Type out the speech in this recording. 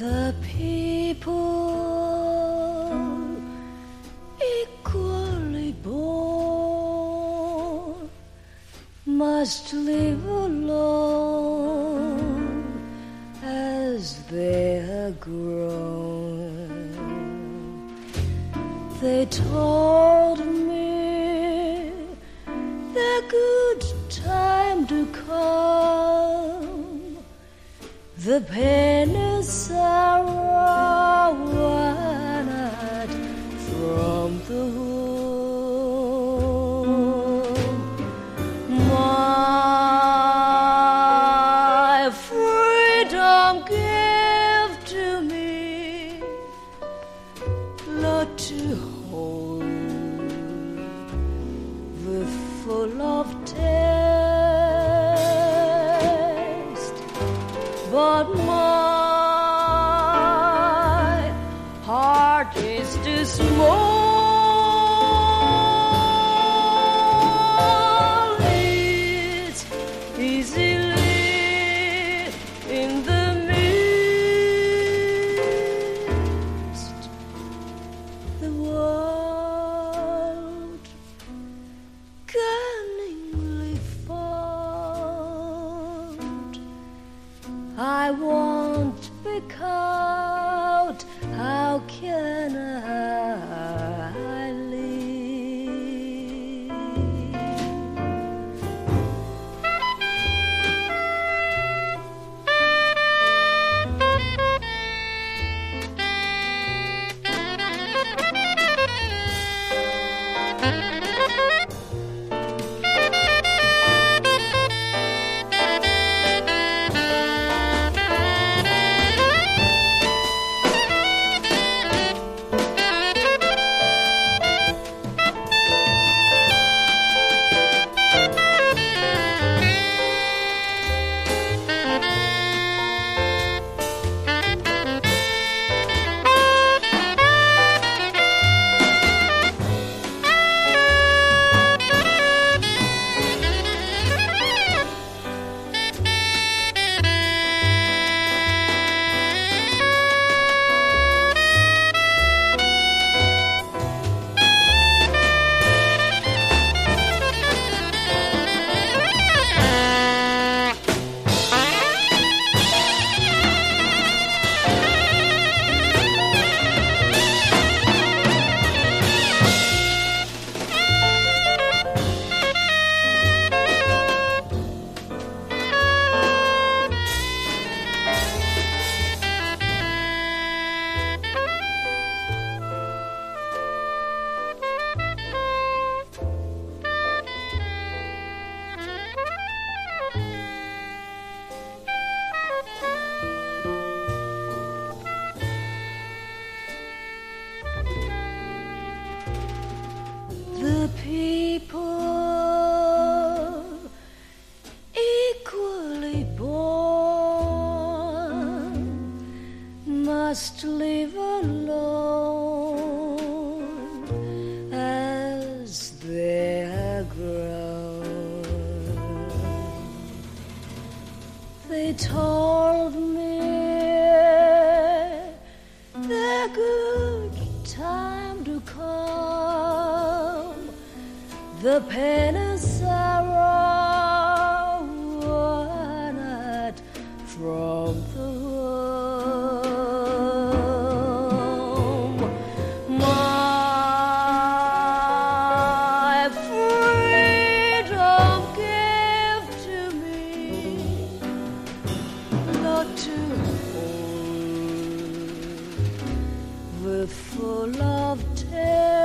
The people equally born must live alone as they are grown. They told me the good time to come. The pain is sorrow from the but my heart is too I won't be caught. How can I told me the good time to come, the pain and sorrow not from the with full